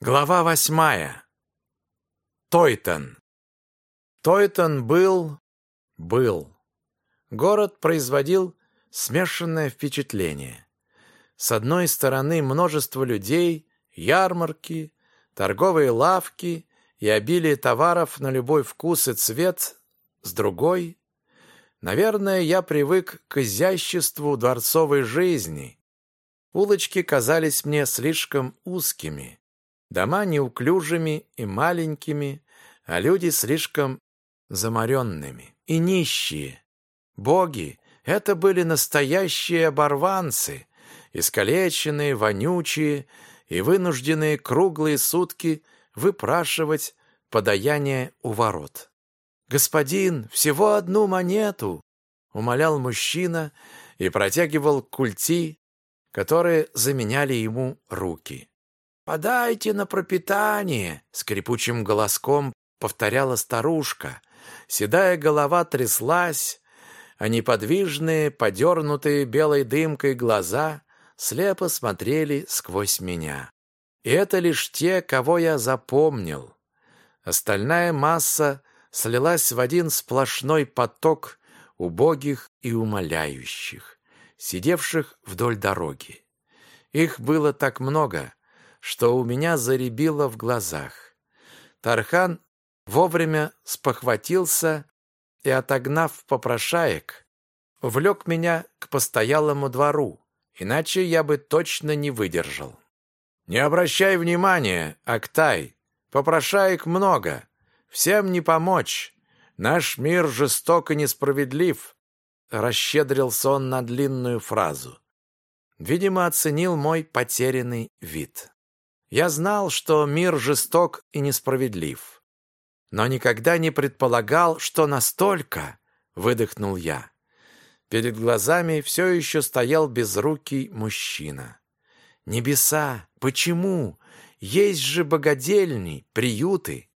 Глава восьмая. Тойтон. Тойтон был... был. Город производил смешанное впечатление. С одной стороны множество людей, ярмарки, торговые лавки и обилие товаров на любой вкус и цвет. С другой... Наверное, я привык к изяществу дворцовой жизни. Улочки казались мне слишком узкими Дома неуклюжими и маленькими, а люди слишком заморенными и нищие. Боги — это были настоящие оборванцы, искалеченные, вонючие и вынужденные круглые сутки выпрашивать подаяние у ворот. «Господин, всего одну монету!» — умолял мужчина и протягивал культи, которые заменяли ему руки. «Подайте на пропитание!» — скрипучим голоском повторяла старушка. Седая голова тряслась, а неподвижные, подернутые белой дымкой глаза слепо смотрели сквозь меня. И это лишь те, кого я запомнил. Остальная масса слилась в один сплошной поток убогих и умоляющих, сидевших вдоль дороги. Их было так много, что у меня заребило в глазах. Тархан вовремя спохватился и, отогнав попрошаек, влек меня к постоялому двору, иначе я бы точно не выдержал. «Не обращай внимания, Актай, попрошаек много, всем не помочь, наш мир жесток и несправедлив», расщедрился он на длинную фразу. Видимо, оценил мой потерянный вид. Я знал, что мир жесток и несправедлив. Но никогда не предполагал, что настолько, выдохнул я. Перед глазами все еще стоял безрукий мужчина. Небеса, почему? Есть же богадельни, приюты.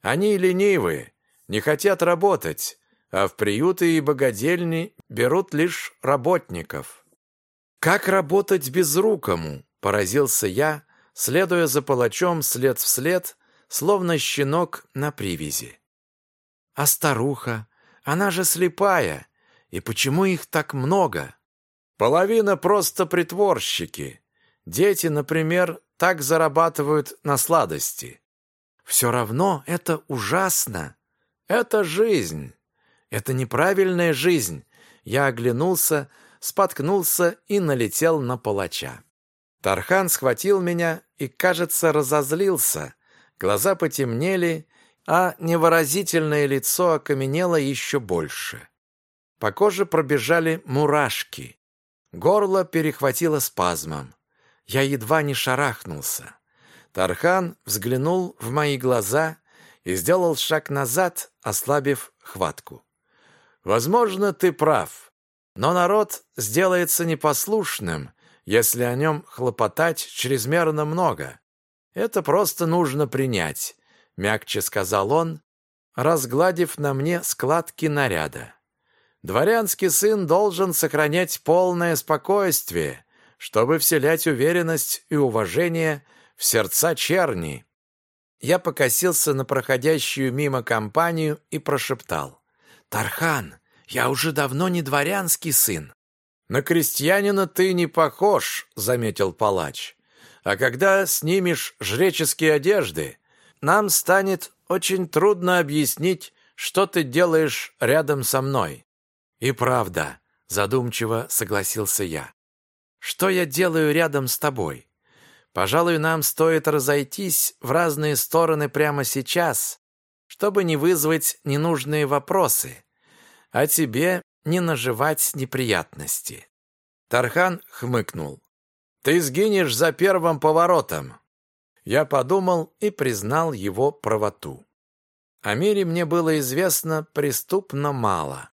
Они ленивые, не хотят работать, а в приюты и богадельни берут лишь работников. Как работать безрукому? Поразился я, следуя за палачом след в след, словно щенок на привязи. А старуха, она же слепая, и почему их так много? Половина просто притворщики. Дети, например, так зарабатывают на сладости. Все равно это ужасно. Это жизнь. Это неправильная жизнь. Я оглянулся, споткнулся и налетел на палача. Тархан схватил меня и, кажется, разозлился. Глаза потемнели, а невыразительное лицо окаменело еще больше. По коже пробежали мурашки. Горло перехватило спазмом. Я едва не шарахнулся. Тархан взглянул в мои глаза и сделал шаг назад, ослабив хватку. «Возможно, ты прав, но народ сделается непослушным, если о нем хлопотать чрезмерно много. Это просто нужно принять, мягче сказал он, разгладив на мне складки наряда. Дворянский сын должен сохранять полное спокойствие, чтобы вселять уверенность и уважение в сердца черни. Я покосился на проходящую мимо компанию и прошептал. «Тархан, я уже давно не дворянский сын. «На крестьянина ты не похож», — заметил палач. «А когда снимешь жреческие одежды, нам станет очень трудно объяснить, что ты делаешь рядом со мной». «И правда», — задумчиво согласился я. «Что я делаю рядом с тобой? Пожалуй, нам стоит разойтись в разные стороны прямо сейчас, чтобы не вызвать ненужные вопросы. А тебе не наживать неприятности. Тархан хмыкнул. «Ты сгинешь за первым поворотом!» Я подумал и признал его правоту. О мире мне было известно преступно мало.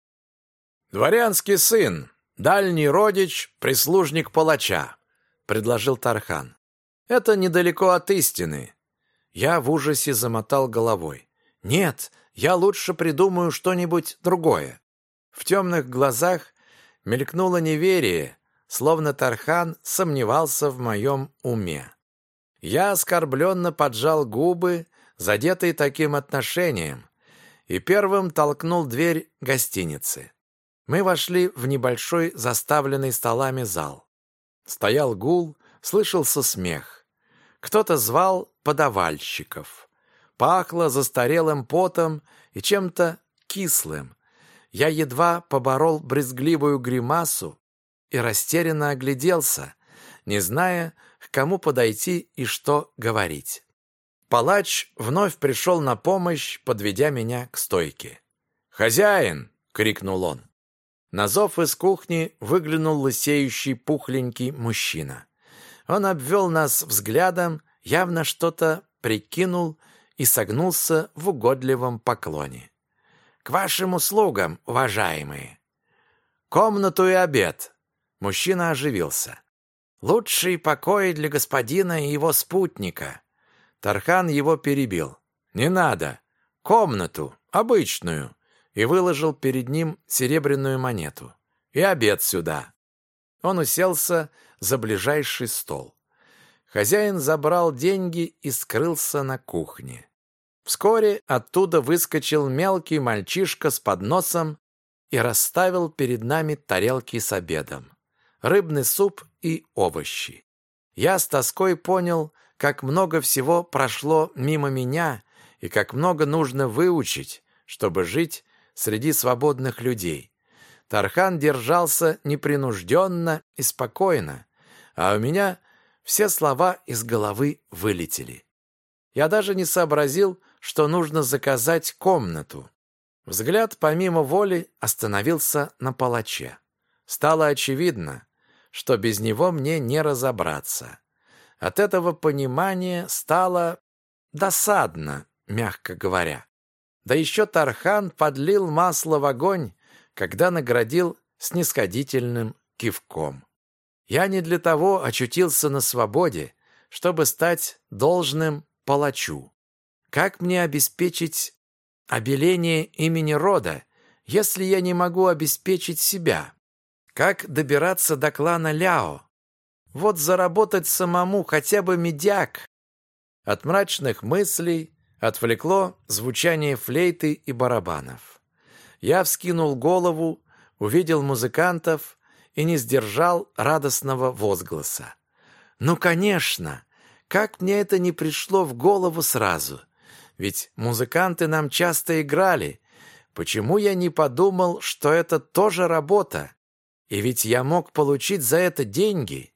«Дворянский сын, дальний родич, прислужник палача», — предложил Тархан. «Это недалеко от истины». Я в ужасе замотал головой. «Нет, я лучше придумаю что-нибудь другое». В темных глазах мелькнуло неверие, словно Тархан сомневался в моем уме. Я оскорбленно поджал губы, задетый таким отношением, и первым толкнул дверь гостиницы. Мы вошли в небольшой заставленный столами зал. Стоял гул, слышался смех. Кто-то звал подавальщиков. Пахло застарелым потом и чем-то кислым. Я едва поборол брезгливую гримасу и растерянно огляделся, не зная, к кому подойти и что говорить. Палач вновь пришел на помощь, подведя меня к стойке. «Хозяин!» — крикнул он. На зов из кухни выглянул лысеющий пухленький мужчина. Он обвел нас взглядом, явно что-то прикинул и согнулся в угодливом поклоне. «К вашим услугам, уважаемые!» «Комнату и обед!» Мужчина оживился. «Лучший покой для господина и его спутника!» Тархан его перебил. «Не надо! Комнату, обычную!» и выложил перед ним серебряную монету. «И обед сюда!» Он уселся за ближайший стол. Хозяин забрал деньги и скрылся на кухне. Вскоре оттуда выскочил мелкий мальчишка с подносом и расставил перед нами тарелки с обедом. Рыбный суп и овощи. Я с тоской понял, как много всего прошло мимо меня и как много нужно выучить, чтобы жить среди свободных людей. Тархан держался непринужденно и спокойно, а у меня все слова из головы вылетели. Я даже не сообразил, что нужно заказать комнату. Взгляд помимо воли остановился на палаче. Стало очевидно, что без него мне не разобраться. От этого понимания стало досадно, мягко говоря. Да еще Тархан подлил масло в огонь, когда наградил снисходительным кивком. Я не для того очутился на свободе, чтобы стать должным палачу. Как мне обеспечить обеление имени рода, если я не могу обеспечить себя? Как добираться до клана Ляо? Вот заработать самому хотя бы медяк. От мрачных мыслей отвлекло звучание флейты и барабанов. Я вскинул голову, увидел музыкантов и не сдержал радостного возгласа. «Ну, конечно! Как мне это не пришло в голову сразу! Ведь музыканты нам часто играли. Почему я не подумал, что это тоже работа? И ведь я мог получить за это деньги.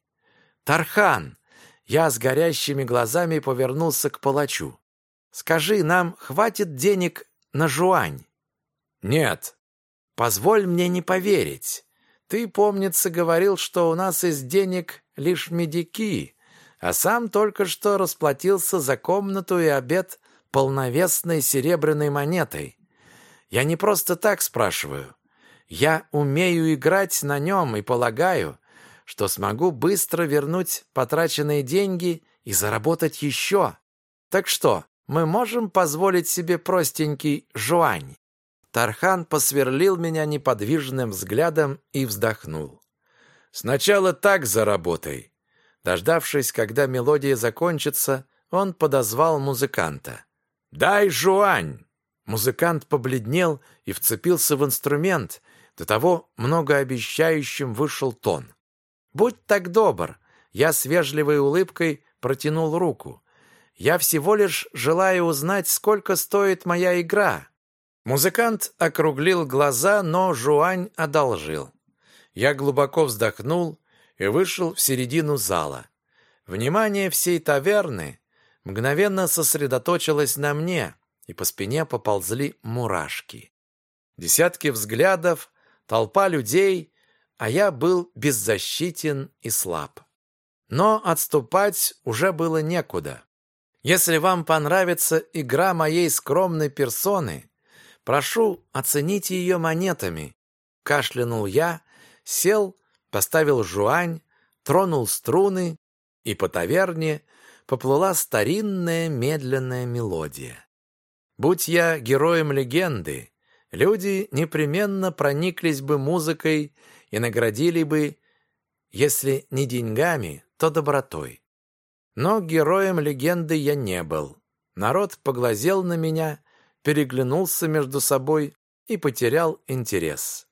Тархан!» Я с горящими глазами повернулся к палачу. Скажи, нам хватит денег на жуань?» «Нет». «Позволь мне не поверить. Ты, помнится, говорил, что у нас из денег лишь медики, а сам только что расплатился за комнату и обед полновесной серебряной монетой. Я не просто так спрашиваю. Я умею играть на нем и полагаю, что смогу быстро вернуть потраченные деньги и заработать еще. Так что, мы можем позволить себе простенький жуань». Тархан посверлил меня неподвижным взглядом и вздохнул. «Сначала так заработай». Дождавшись, когда мелодия закончится, он подозвал музыканта. «Дай жуань!» Музыкант побледнел и вцепился в инструмент. До того многообещающим вышел тон. «Будь так добр!» Я с вежливой улыбкой протянул руку. Я всего лишь желаю узнать, сколько стоит моя игра». Музыкант округлил глаза, но Жуань одолжил. Я глубоко вздохнул и вышел в середину зала. Внимание всей таверны мгновенно сосредоточилось на мне, и по спине поползли мурашки. Десятки взглядов, толпа людей, а я был беззащитен и слаб. Но отступать уже было некуда. Если вам понравится игра моей скромной персоны, прошу, оцените ее монетами. Кашлянул я, сел, поставил жуань, тронул струны, и по таверне поплыла старинная медленная мелодия. Будь я героем легенды, люди непременно прониклись бы музыкой и наградили бы, если не деньгами, то добротой. Но героем легенды я не был. Народ поглазел на меня, переглянулся между собой и потерял интерес.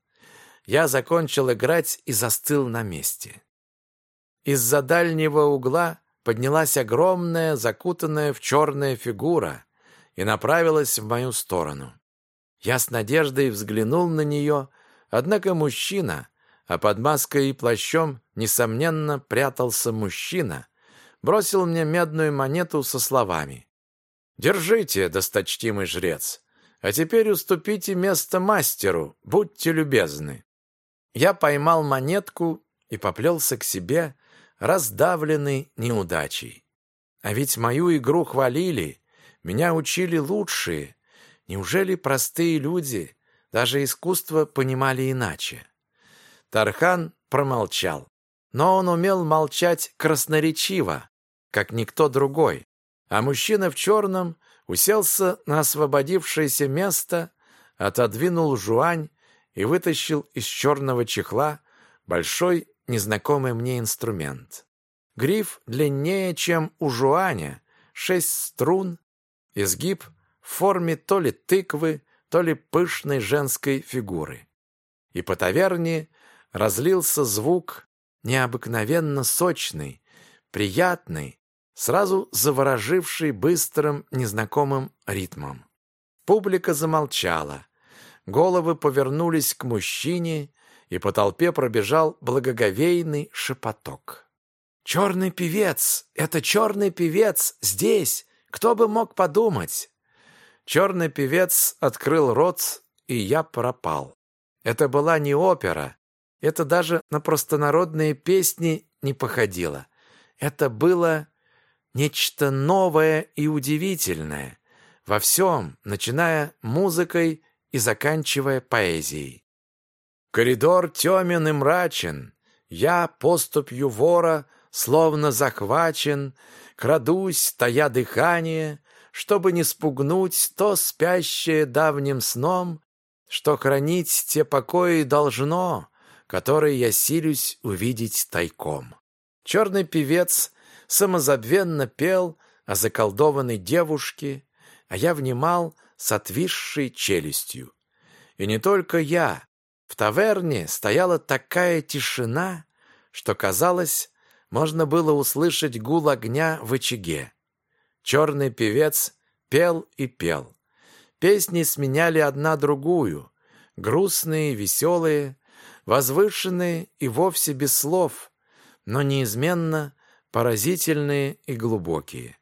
Я закончил играть и застыл на месте. Из-за дальнего угла поднялась огромная, закутанная в черная фигура и направилась в мою сторону. Я с надеждой взглянул на нее, однако мужчина, а под маской и плащом, несомненно, прятался мужчина, бросил мне медную монету со словами. «Держите, досточтимый жрец, а теперь уступите место мастеру, будьте любезны». Я поймал монетку и поплелся к себе, раздавленный неудачей. А ведь мою игру хвалили, меня учили лучшие. Неужели простые люди даже искусство понимали иначе? Тархан промолчал. Но он умел молчать красноречиво, как никто другой, а мужчина в черном уселся на освободившееся место, отодвинул жуань и вытащил из черного чехла большой незнакомый мне инструмент. Гриф длиннее, чем у жуаня, шесть струн, изгиб в форме то ли тыквы, то ли пышной женской фигуры. И по таверне разлился звук необыкновенно сочный, приятный, сразу завороживший быстрым незнакомым ритмом. Публика замолчала. Головы повернулись к мужчине, и по толпе пробежал благоговейный шепоток. «Черный певец! Это черный певец! Здесь! Кто бы мог подумать?» Черный певец открыл рот, и я пропал. Это была не опера, это даже на простонародные песни не походило. Это было нечто новое и удивительное во всем, начиная музыкой и заканчивая поэзией. Коридор темен и мрачен, я поступью вора, словно захвачен, крадусь, тая дыхание, чтобы не спугнуть то спящее давним сном, что хранить те покои должно, которые я силюсь увидеть тайком. Черный певец самозабвенно пел о заколдованной девушке, а я внимал с отвисшей челюстью. И не только я. В таверне стояла такая тишина, что, казалось, можно было услышать гул огня в очаге. Черный певец пел и пел. Песни сменяли одна другую, грустные, веселые, возвышенные и вовсе без слов, но неизменно поразительные и глубокие.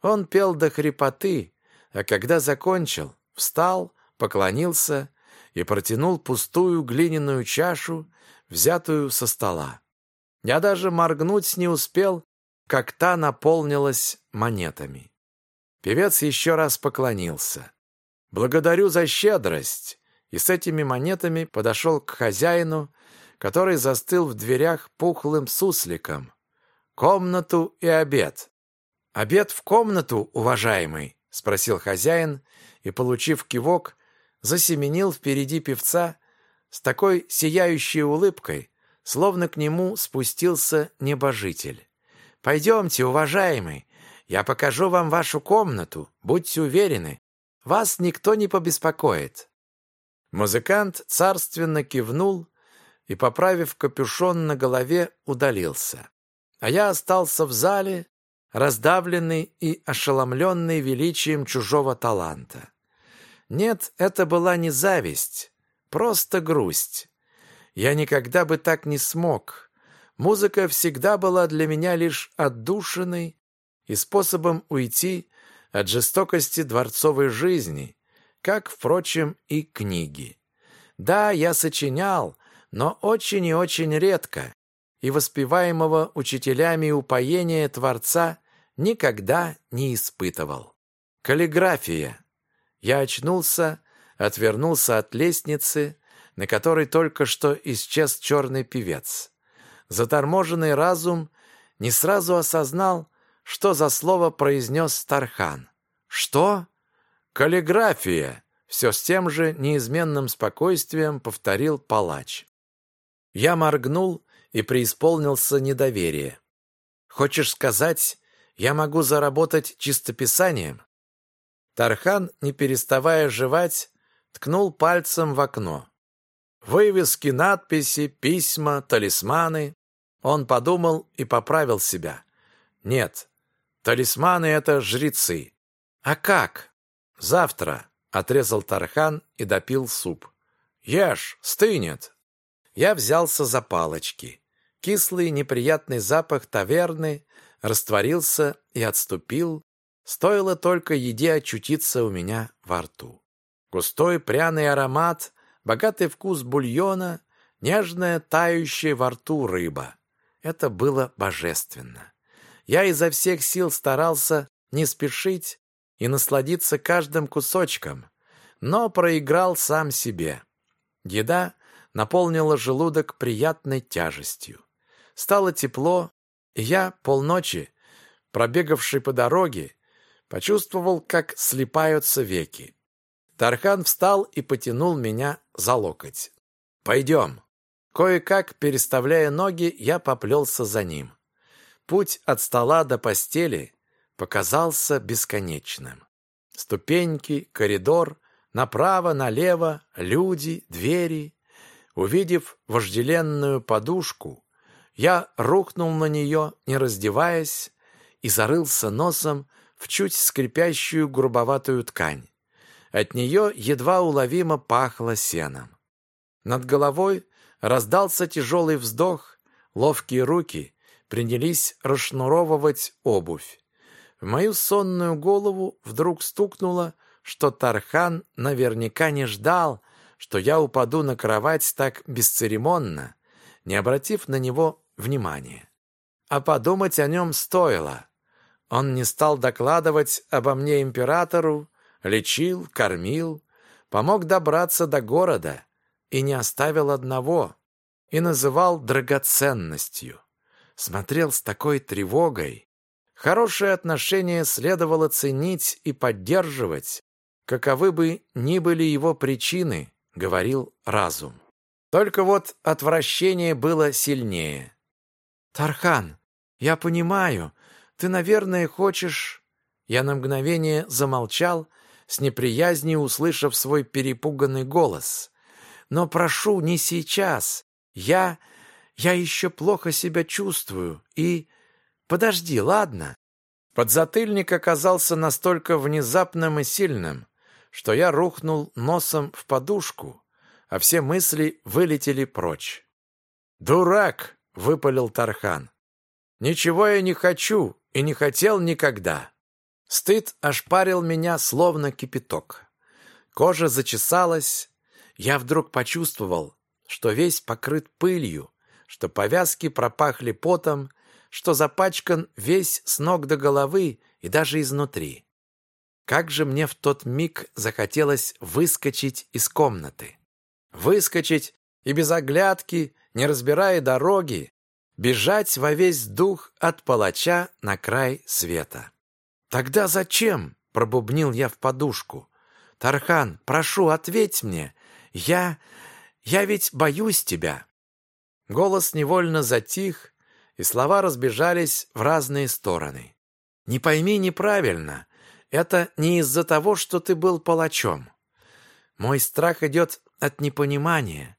Он пел до хрипоты, а когда закончил, встал, поклонился и протянул пустую глиняную чашу, взятую со стола. Я даже моргнуть не успел, как та наполнилась монетами. Певец еще раз поклонился. «Благодарю за щедрость и с этими монетами подошел к хозяину, который застыл в дверях пухлым сусликом. «Комнату и обед». «Обед в комнату, уважаемый?» — спросил хозяин и, получив кивок, засеменил впереди певца с такой сияющей улыбкой, словно к нему спустился небожитель. «Пойдемте, уважаемый, я покажу вам вашу комнату, будьте уверены, вас никто не побеспокоит». Музыкант царственно кивнул и, поправив капюшон на голове, удалился. А я остался в зале, раздавленный и ошеломленный величием чужого таланта. Нет, это была не зависть, просто грусть. Я никогда бы так не смог. Музыка всегда была для меня лишь отдушиной и способом уйти от жестокости дворцовой жизни, как, впрочем, и книги. Да, я сочинял, но очень и очень редко, и воспеваемого учителями упоения Творца никогда не испытывал. Каллиграфия. Я очнулся, отвернулся от лестницы, на которой только что исчез черный певец. Заторможенный разум не сразу осознал, что за слово произнес Тархан. «Что?» «Каллиграфия!» — все с тем же неизменным спокойствием повторил палач. Я моргнул и преисполнился недоверия. «Хочешь сказать, я могу заработать чистописанием. Тархан, не переставая жевать, ткнул пальцем в окно. Вывески, надписи, письма, талисманы. Он подумал и поправил себя. Нет, талисманы — это жрецы. А как? Завтра, — отрезал Тархан и допил суп. Ешь, стынет. Я взялся за палочки. Кислый неприятный запах таверны растворился и отступил, стоило только еде очутиться у меня во рту. Густой пряный аромат богатый вкус бульона, нежная, тающая во рту рыба. Это было божественно. Я изо всех сил старался не спешить и насладиться каждым кусочком, но проиграл сам себе. Еда наполнила желудок приятной тяжестью. Стало тепло, и я полночи, пробегавший по дороге, почувствовал, как слипаются веки. Тархан встал и потянул меня за локоть. «Пойдем». Кое-как, переставляя ноги, я поплелся за ним. Путь от стола до постели показался бесконечным. Ступеньки, коридор, направо, налево, люди, двери. Увидев вожделенную подушку, я рухнул на нее, не раздеваясь, и зарылся носом в чуть скрипящую грубоватую ткань. От нее едва уловимо пахло сеном. Над головой раздался тяжелый вздох, ловкие руки принялись расшнуровывать обувь. В мою сонную голову вдруг стукнуло, что Тархан наверняка не ждал, что я упаду на кровать так бесцеремонно, не обратив на него внимания. А подумать о нем стоило. Он не стал докладывать обо мне императору, Лечил, кормил, помог добраться до города и не оставил одного, и называл драгоценностью. Смотрел с такой тревогой. Хорошее отношение следовало ценить и поддерживать, каковы бы ни были его причины, говорил разум. Только вот отвращение было сильнее. «Тархан, я понимаю, ты, наверное, хочешь...» Я на мгновение замолчал, с неприязнью услышав свой перепуганный голос. «Но прошу, не сейчас. Я... я еще плохо себя чувствую. И... подожди, ладно?» Подзатыльник оказался настолько внезапным и сильным, что я рухнул носом в подушку, а все мысли вылетели прочь. «Дурак!» — выпалил Тархан. «Ничего я не хочу и не хотел никогда. Стыд ошпарил меня, словно кипяток. Кожа зачесалась. Я вдруг почувствовал, что весь покрыт пылью, что повязки пропахли потом, что запачкан весь с ног до головы и даже изнутри. Как же мне в тот миг захотелось выскочить из комнаты. Выскочить и без оглядки, не разбирая дороги, бежать во весь дух от палача на край света. «Тогда зачем?» — пробубнил я в подушку. «Тархан, прошу, ответь мне. Я... я ведь боюсь тебя». Голос невольно затих, и слова разбежались в разные стороны. «Не пойми неправильно. Это не из-за того, что ты был палачом. Мой страх идет от непонимания.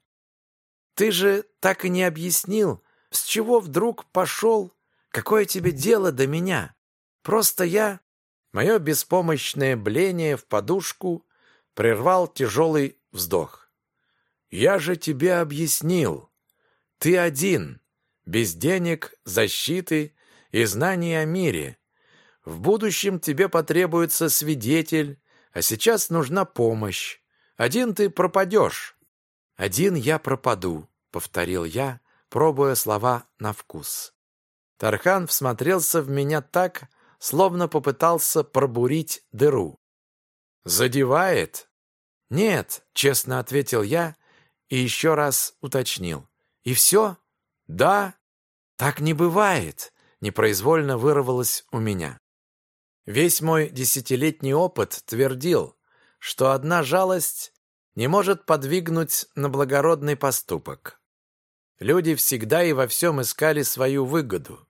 Ты же так и не объяснил, с чего вдруг пошел, какое тебе дело до меня. Просто я Мое беспомощное бление в подушку прервал тяжелый вздох. «Я же тебе объяснил. Ты один, без денег, защиты и знаний о мире. В будущем тебе потребуется свидетель, а сейчас нужна помощь. Один ты пропадешь». «Один я пропаду», — повторил я, пробуя слова на вкус. Тархан всмотрелся в меня так, словно попытался пробурить дыру. «Задевает?» «Нет», — честно ответил я и еще раз уточнил. «И все?» «Да». «Так не бывает», — непроизвольно вырвалось у меня. Весь мой десятилетний опыт твердил, что одна жалость не может подвигнуть на благородный поступок. Люди всегда и во всем искали свою выгоду.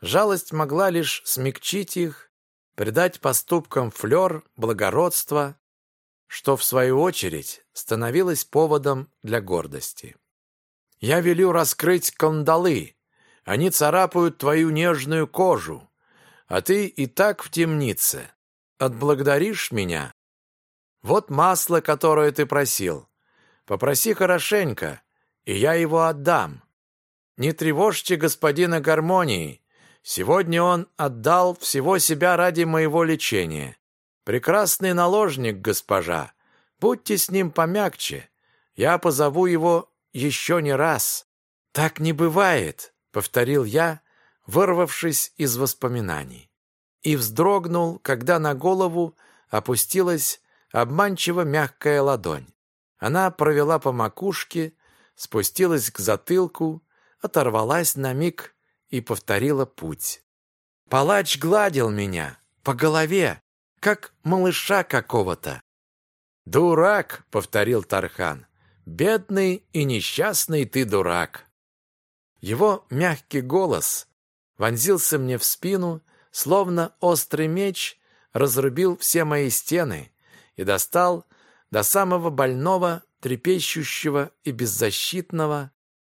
Жалость могла лишь смягчить их, придать поступкам флер, благородства, что, в свою очередь, становилось поводом для гордости. «Я велю раскрыть кандалы. Они царапают твою нежную кожу, а ты и так в темнице. Отблагодаришь меня? Вот масло, которое ты просил. Попроси хорошенько, и я его отдам. Не тревожьте господина гармонии. Сегодня он отдал всего себя ради моего лечения. Прекрасный наложник, госпожа. Будьте с ним помягче. Я позову его еще не раз. Так не бывает, повторил я, вырвавшись из воспоминаний. И вздрогнул, когда на голову опустилась обманчиво мягкая ладонь. Она провела по макушке, спустилась к затылку, оторвалась на миг и повторила путь. Палач гладил меня по голове, как малыша какого-то. «Дурак!» — повторил Тархан. «Бедный и несчастный ты дурак!» Его мягкий голос вонзился мне в спину, словно острый меч разрубил все мои стены и достал до самого больного, трепещущего и беззащитного,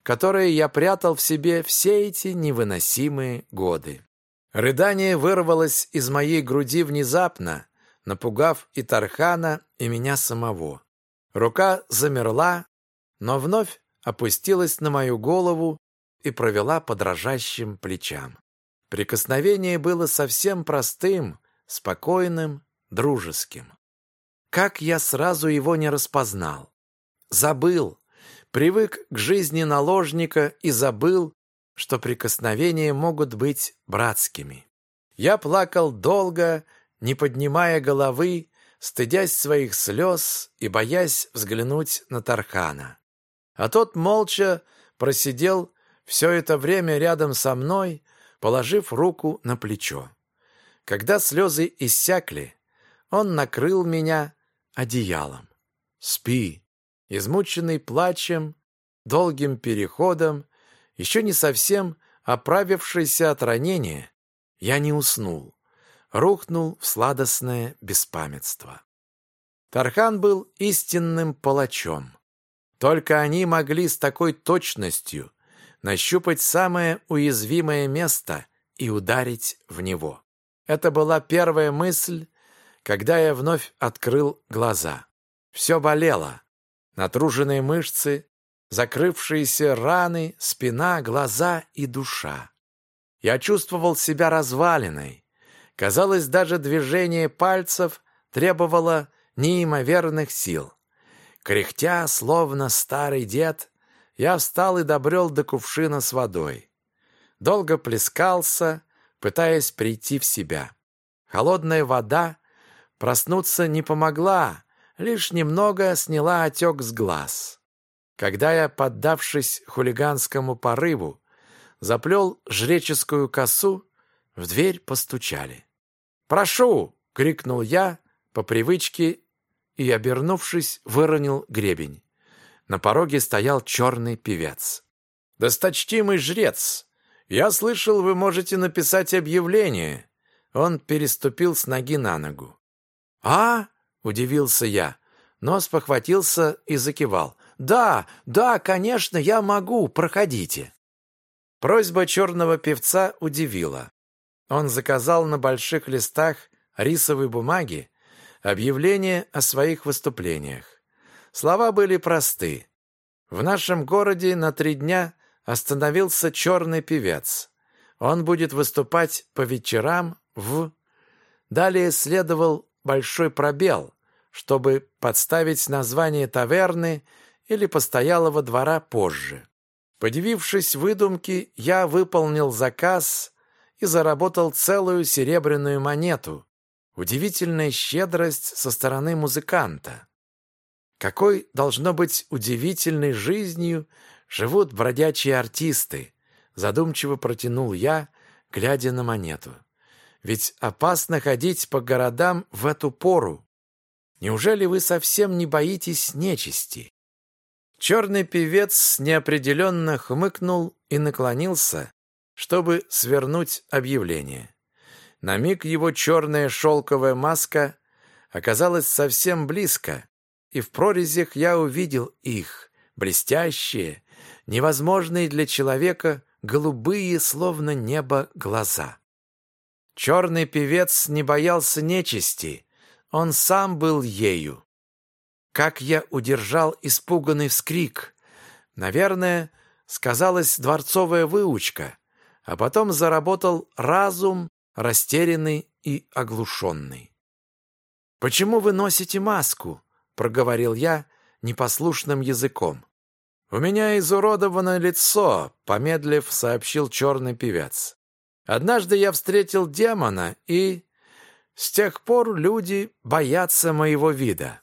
которое я прятал в себе все эти невыносимые годы. Рыдание вырвалось из моей груди внезапно, напугав и Тархана, и меня самого. Рука замерла, но вновь опустилась на мою голову и провела по дрожащим плечам. Прикосновение было совсем простым, спокойным, дружеским. Как я сразу его не распознал. Забыл, привык к жизни наложника и забыл, что прикосновения могут быть братскими. Я плакал долго, не поднимая головы, стыдясь своих слез и боясь взглянуть на Тархана. А тот молча просидел все это время рядом со мной, положив руку на плечо. Когда слезы иссякли, он накрыл меня одеялом. «Спи!» Измученный плачем, долгим переходом, еще не совсем оправившийся от ранения, я не уснул, рухнул в сладостное беспамятство. Тархан был истинным палачом. Только они могли с такой точностью нащупать самое уязвимое место и ударить в него. Это была первая мысль, когда я вновь открыл глаза. Все болело. Натруженные мышцы, закрывшиеся раны, спина, глаза и душа. Я чувствовал себя развалиной. Казалось, даже движение пальцев требовало неимоверных сил. Кряхтя, словно старый дед, я встал и добрел до кувшина с водой. Долго плескался, пытаясь прийти в себя. Холодная вода проснуться не помогла, лишь немного сняла отек с глаз. Когда я, поддавшись хулиганскому порыву, заплел жреческую косу, в дверь постучали. «Прошу!» — крикнул я по привычке и, обернувшись, выронил гребень. На пороге стоял черный певец. «Досточтимый жрец! Я слышал, вы можете написать объявление!» Он переступил с ноги на ногу. «А?» — удивился я, но спохватился и закивал. «Да, да, конечно, я могу, проходите». Просьба черного певца удивила. Он заказал на больших листах рисовой бумаги объявление о своих выступлениях. Слова были просты. В нашем городе на три дня остановился черный певец. Он будет выступать по вечерам в... Далее следовал большой пробел, чтобы подставить название таверны или постоялого двора позже. Подивившись выдумке, я выполнил заказ и заработал целую серебряную монету. Удивительная щедрость со стороны музыканта. Какой, должно быть, удивительной жизнью живут бродячие артисты, задумчиво протянул я, глядя на монету. Ведь опасно ходить по городам в эту пору. Неужели вы совсем не боитесь нечисти? Черный певец неопределенно хмыкнул и наклонился, чтобы свернуть объявление. На миг его черная шелковая маска оказалась совсем близко, и в прорезях я увидел их, блестящие, невозможные для человека, голубые, словно небо, глаза. Черный певец не боялся нечисти, он сам был ею. Как я удержал испуганный вскрик. Наверное, сказалась дворцовая выучка, а потом заработал разум, растерянный и оглушенный. «Почему вы носите маску?» — проговорил я непослушным языком. «У меня изуродовано лицо», — помедлив сообщил черный певец. «Однажды я встретил демона, и с тех пор люди боятся моего вида.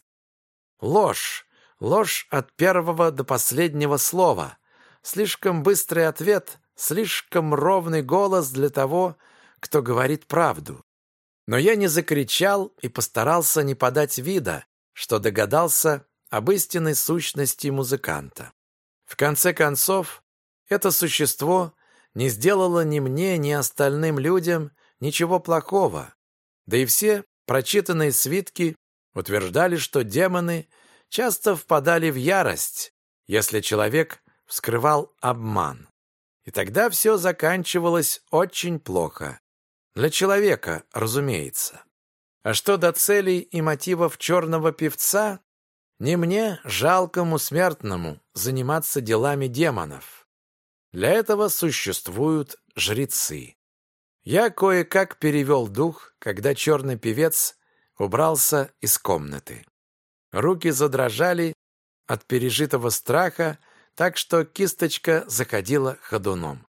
Ложь, ложь от первого до последнего слова. Слишком быстрый ответ, слишком ровный голос для того, кто говорит правду. Но я не закричал и постарался не подать вида, что догадался об истинной сущности музыканта. В конце концов, это существо не сделало ни мне, ни остальным людям ничего плохого. Да и все прочитанные свитки утверждали, что демоны часто впадали в ярость, если человек вскрывал обман. И тогда все заканчивалось очень плохо. Для человека, разумеется. А что до целей и мотивов черного певца, не мне, жалкому смертному, заниматься делами демонов. Для этого существуют жрецы. Я кое-как перевел дух, когда черный певец убрался из комнаты. Руки задрожали от пережитого страха, так что кисточка заходила ходуном.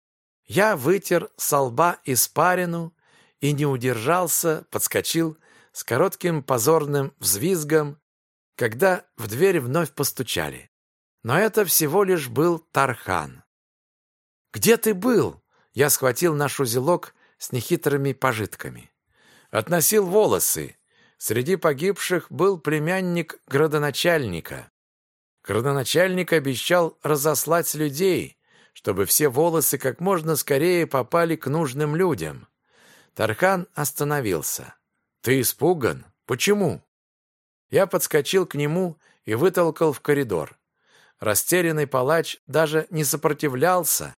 Я вытер со лба испарину и не удержался, подскочил с коротким позорным взвизгом, когда в дверь вновь постучали. Но это всего лишь был Тархан. «Где ты был?» Я схватил наш узелок с нехитрыми пожитками. Относил волосы. Среди погибших был племянник градоначальника. Градоначальник обещал разослать людей, чтобы все волосы как можно скорее попали к нужным людям. Тархан остановился. «Ты испуган? Почему?» Я подскочил к нему и вытолкал в коридор. Растерянный палач даже не сопротивлялся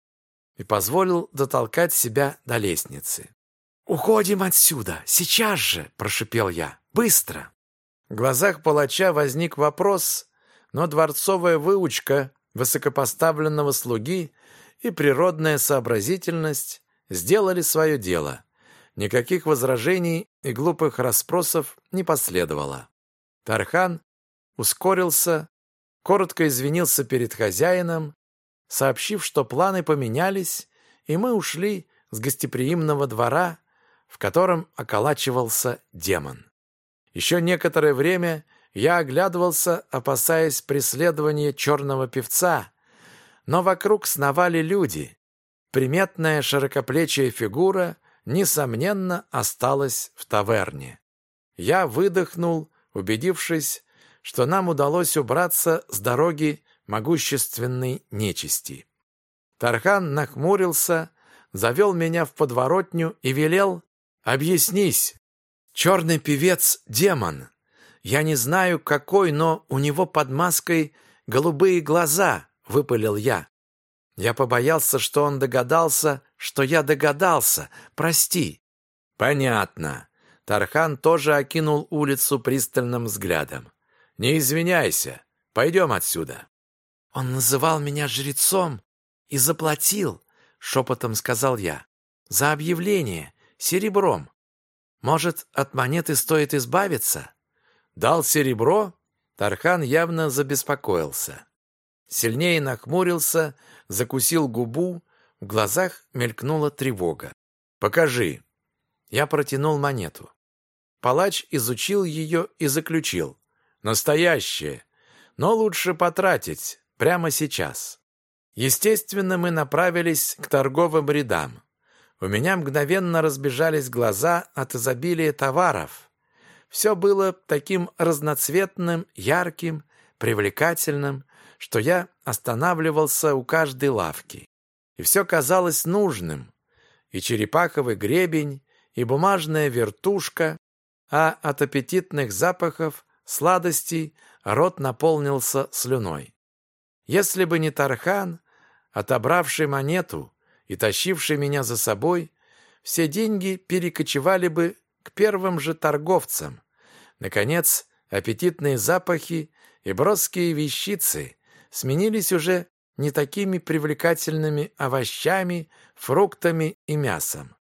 и позволил дотолкать себя до лестницы. «Уходим отсюда! Сейчас же!» – прошипел я. «Быстро!» В глазах палача возник вопрос, но дворцовая выучка высокопоставленного слуги и природная сообразительность сделали свое дело. Никаких возражений и глупых расспросов не последовало. Тархан ускорился, коротко извинился перед хозяином, сообщив, что планы поменялись, и мы ушли с гостеприимного двора, в котором околачивался демон. Еще некоторое время я оглядывался, опасаясь преследования черного певца, но вокруг сновали люди. Приметная широкоплечья фигура несомненно, осталась в таверне. Я выдохнул, убедившись, что нам удалось убраться с дороги могущественной нечисти. Тархан нахмурился, завел меня в подворотню и велел «Объяснись! Черный певец — демон. Я не знаю, какой, но у него под маской голубые глаза», — выпалил я. Я побоялся, что он догадался, что я догадался. Прости. Понятно. Тархан тоже окинул улицу пристальным взглядом. Не извиняйся. Пойдем отсюда. Он называл меня жрецом и заплатил, шепотом сказал я. За объявление, серебром. Может, от монеты стоит избавиться? Дал серебро? Тархан явно забеспокоился. Сильнее нахмурился, закусил губу, в глазах мелькнула тревога. «Покажи». Я протянул монету. Палач изучил ее и заключил. «Настоящее, но лучше потратить прямо сейчас». Естественно, мы направились к торговым рядам. У меня мгновенно разбежались глаза от изобилия товаров. Все было таким разноцветным, ярким, привлекательным, что я останавливался у каждой лавки. И все казалось нужным. и черепаховый гребень, и бумажная вертушка, а от аппетитных запахов, сладостей рот наполнился слюной. Если бы не Тархан, отобравший монету и тащивший меня за собой, все деньги перекочевали бы к первым же торговцам. Наконец, аппетитные запахи и броские вещицы сменились уже не такими привлекательными овощами, фруктами и мясом.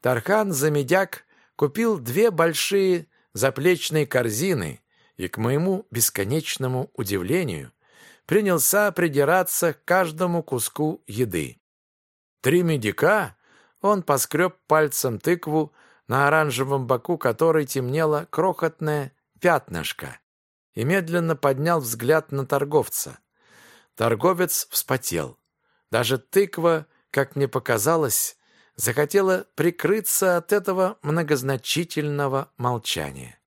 Тархан за медяк купил две большие заплечные корзины и, к моему бесконечному удивлению, принялся придираться к каждому куску еды. Три медика он поскреб пальцем тыкву, на оранжевом боку которой темнело крохотное пятнышко, и медленно поднял взгляд на торговца. Торговец вспотел. Даже тыква, как мне показалось, захотела прикрыться от этого многозначительного молчания.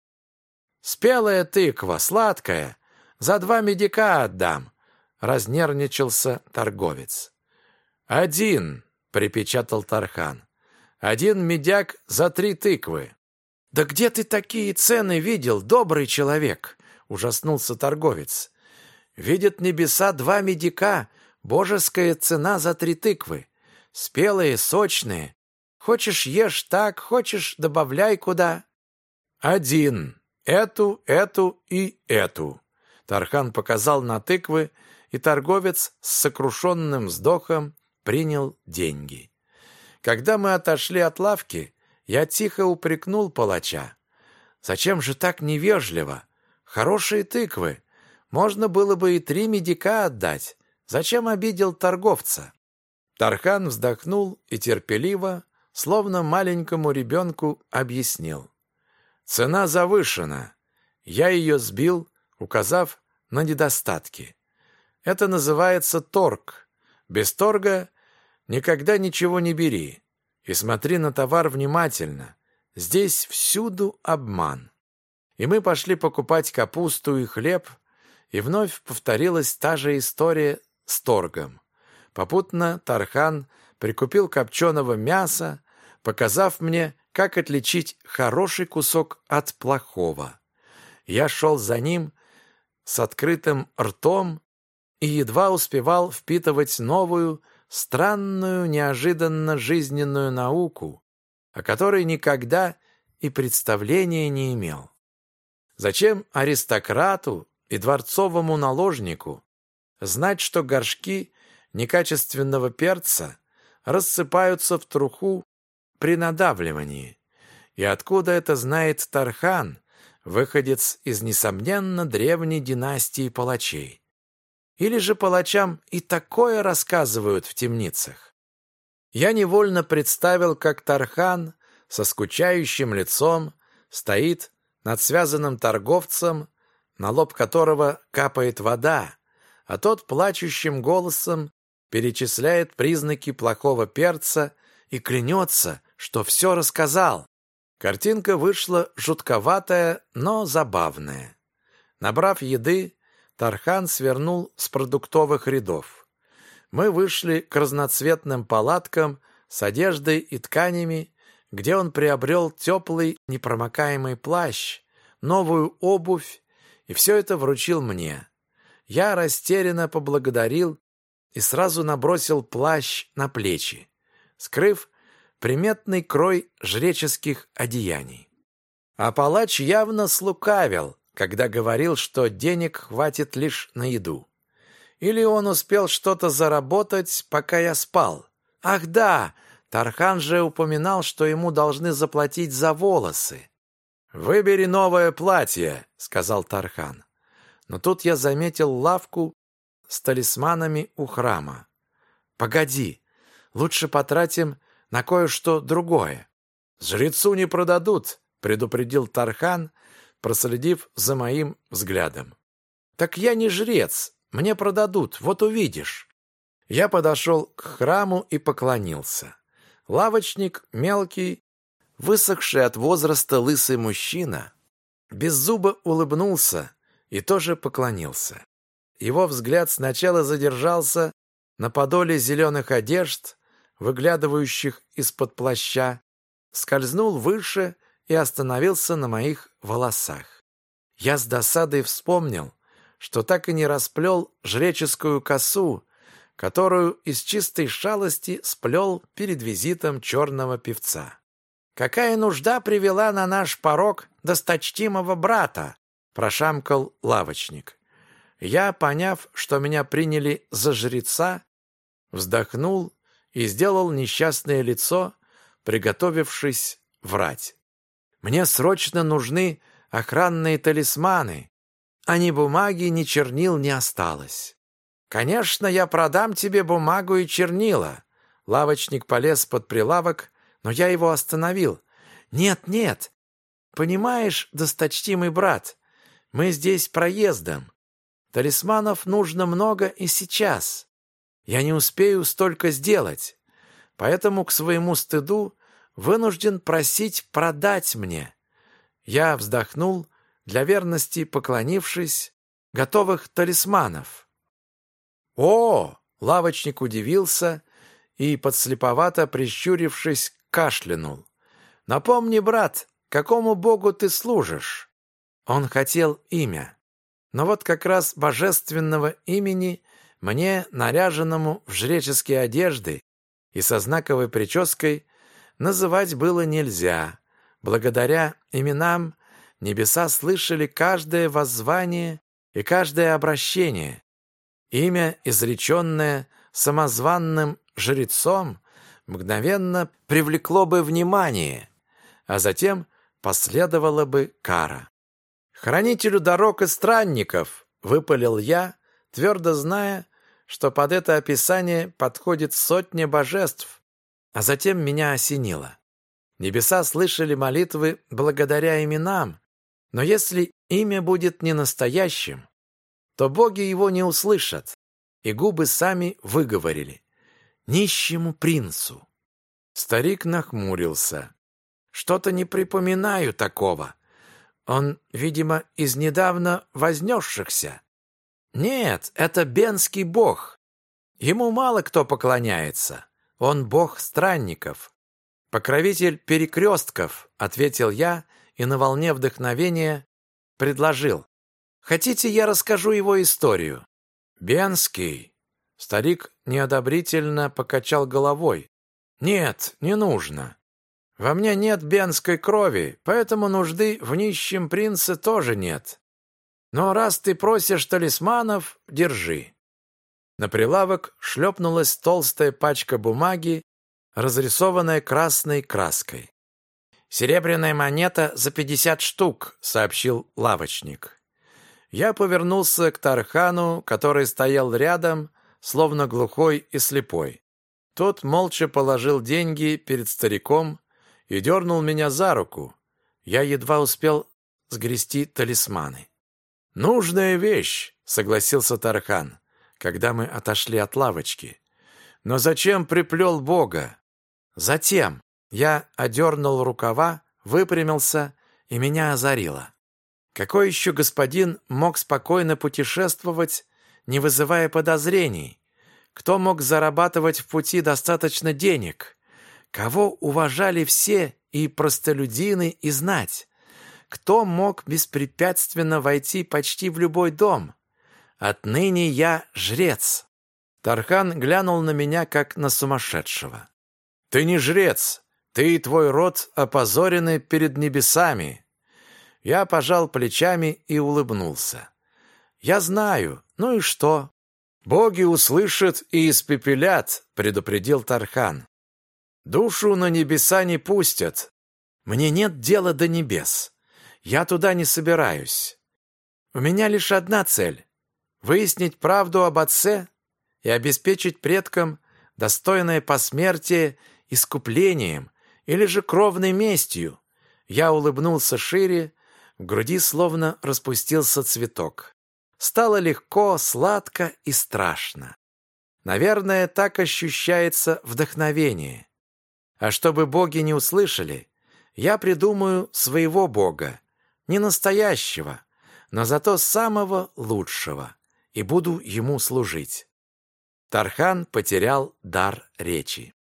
«Спелая тыква, сладкая, за два медика отдам», — разнервничался торговец. «Один», — припечатал Тархан. «Один медяк за три тыквы». «Да где ты такие цены видел, добрый человек?» — ужаснулся торговец. «Видят небеса два медика, божеская цена за три тыквы. Спелые, сочные. Хочешь, ешь так, хочешь, добавляй куда». «Один. Эту, эту и эту». Тархан показал на тыквы, и торговец с сокрушенным вздохом принял деньги. Когда мы отошли от лавки, я тихо упрекнул палача. «Зачем же так невежливо? Хорошие тыквы. Можно было бы и три медика отдать. Зачем обидел торговца?» Тархан вздохнул и терпеливо, словно маленькому ребенку, объяснил. «Цена завышена. Я ее сбил, указав на недостатки. Это называется торг. Без торга Никогда ничего не бери и смотри на товар внимательно. Здесь всюду обман. И мы пошли покупать капусту и хлеб, и вновь повторилась та же история с торгом. Попутно Тархан прикупил копченого мяса, показав мне, как отличить хороший кусок от плохого. Я шел за ним с открытым ртом и едва успевал впитывать новую, странную, неожиданно жизненную науку, о которой никогда и представления не имел. Зачем аристократу и дворцовому наложнику знать, что горшки некачественного перца рассыпаются в труху при надавливании? И откуда это знает Тархан, выходец из, несомненно, древней династии палачей? Или же палачам и такое рассказывают в темницах? Я невольно представил, как Тархан со скучающим лицом стоит над связанным торговцем, на лоб которого капает вода, а тот плачущим голосом перечисляет признаки плохого перца и клянется, что все рассказал. Картинка вышла жутковатая, но забавная. Набрав еды, Тархан свернул с продуктовых рядов. Мы вышли к разноцветным палаткам с одеждой и тканями, где он приобрел теплый непромокаемый плащ, новую обувь, и все это вручил мне. Я растерянно поблагодарил и сразу набросил плащ на плечи, скрыв приметный крой жреческих одеяний. А палач явно слукавил, когда говорил, что денег хватит лишь на еду. Или он успел что-то заработать, пока я спал. Ах да, Тархан же упоминал, что ему должны заплатить за волосы. «Выбери новое платье», — сказал Тархан. Но тут я заметил лавку с талисманами у храма. «Погоди, лучше потратим на кое-что другое». «Жрецу не продадут», — предупредил Тархан, проследив за моим взглядом. «Так я не жрец, мне продадут, вот увидишь». Я подошел к храму и поклонился. Лавочник, мелкий, высохший от возраста лысый мужчина, без зуба улыбнулся и тоже поклонился. Его взгляд сначала задержался на подоле зеленых одежд, выглядывающих из-под плаща, скользнул выше и остановился на моих волосах. Я с досадой вспомнил, что так и не расплел жреческую косу, которую из чистой шалости сплел перед визитом черного певца. «Какая нужда привела на наш порог досточтимого брата?» — прошамкал лавочник. Я, поняв, что меня приняли за жреца, вздохнул и сделал несчастное лицо, приготовившись врать. «Мне срочно нужны охранные талисманы, а ни бумаги, ни чернил не осталось». «Конечно, я продам тебе бумагу и чернила». Лавочник полез под прилавок, но я его остановил. «Нет, нет. Понимаешь, досточтимый брат, мы здесь проездом. Талисманов нужно много и сейчас. Я не успею столько сделать, поэтому к своему стыду вынужден просить продать мне». Я вздохнул, для верности поклонившись, готовых талисманов. «О!» — лавочник удивился и, подслеповато прищурившись, кашлянул. «Напомни, брат, какому богу ты служишь?» Он хотел имя. Но вот как раз божественного имени мне, наряженному в жреческие одежды и со знаковой прической, называть было нельзя. Благодаря именам небеса слышали каждое воззвание и каждое обращение. Имя, изреченное самозванным жрецом, мгновенно привлекло бы внимание, а затем последовала бы кара. «Хранителю дорог и странников!» — выпалил я, твердо зная, что под это описание подходит сотня божеств, а затем меня осенило. Небеса слышали молитвы благодаря именам, но если имя будет не настоящим, то боги его не услышат, и губы сами выговорили. Нищему принцу. Старик нахмурился. Что-то не припоминаю такого. Он, видимо, из недавно вознесшихся. Нет, это бенский бог. Ему мало кто поклоняется. Он бог странников. Покровитель перекрестков, ответил я и на волне вдохновения предложил. Хотите, я расскажу его историю? Бенский. Старик неодобрительно покачал головой. Нет, не нужно. Во мне нет бенской крови, поэтому нужды в нищем принце тоже нет. Но раз ты просишь талисманов, держи. На прилавок шлепнулась толстая пачка бумаги, разрисованная красной краской. «Серебряная монета за пятьдесят штук», — сообщил лавочник. Я повернулся к Тархану, который стоял рядом, словно глухой и слепой. Тот молча положил деньги перед стариком и дернул меня за руку. Я едва успел сгрести талисманы. «Нужная вещь», — согласился Тархан, когда мы отошли от лавочки. «Но зачем приплел Бога?» «Затем». Я одернул рукава, выпрямился, и меня озарило. Какой еще господин мог спокойно путешествовать, не вызывая подозрений? Кто мог зарабатывать в пути достаточно денег? Кого уважали все и простолюдины, и знать? Кто мог беспрепятственно войти почти в любой дом? Отныне я жрец. Тархан глянул на меня, как на сумасшедшего. «Ты не жрец. Ты и твой род опозорены перед небесами. Я пожал плечами и улыбнулся. «Я знаю. Ну и что?» «Боги услышат и испепелят», — предупредил Тархан. «Душу на небеса не пустят. Мне нет дела до небес. Я туда не собираюсь. У меня лишь одна цель — выяснить правду об отце и обеспечить предкам достойное посмертие искуплением или же кровной местью». Я улыбнулся шире, в груди словно распустился цветок. Стало легко, сладко и страшно. Наверное, так ощущается вдохновение. А чтобы боги не услышали, я придумаю своего бога, не настоящего, но зато самого лучшего, и буду ему служить. Тархан потерял дар речи.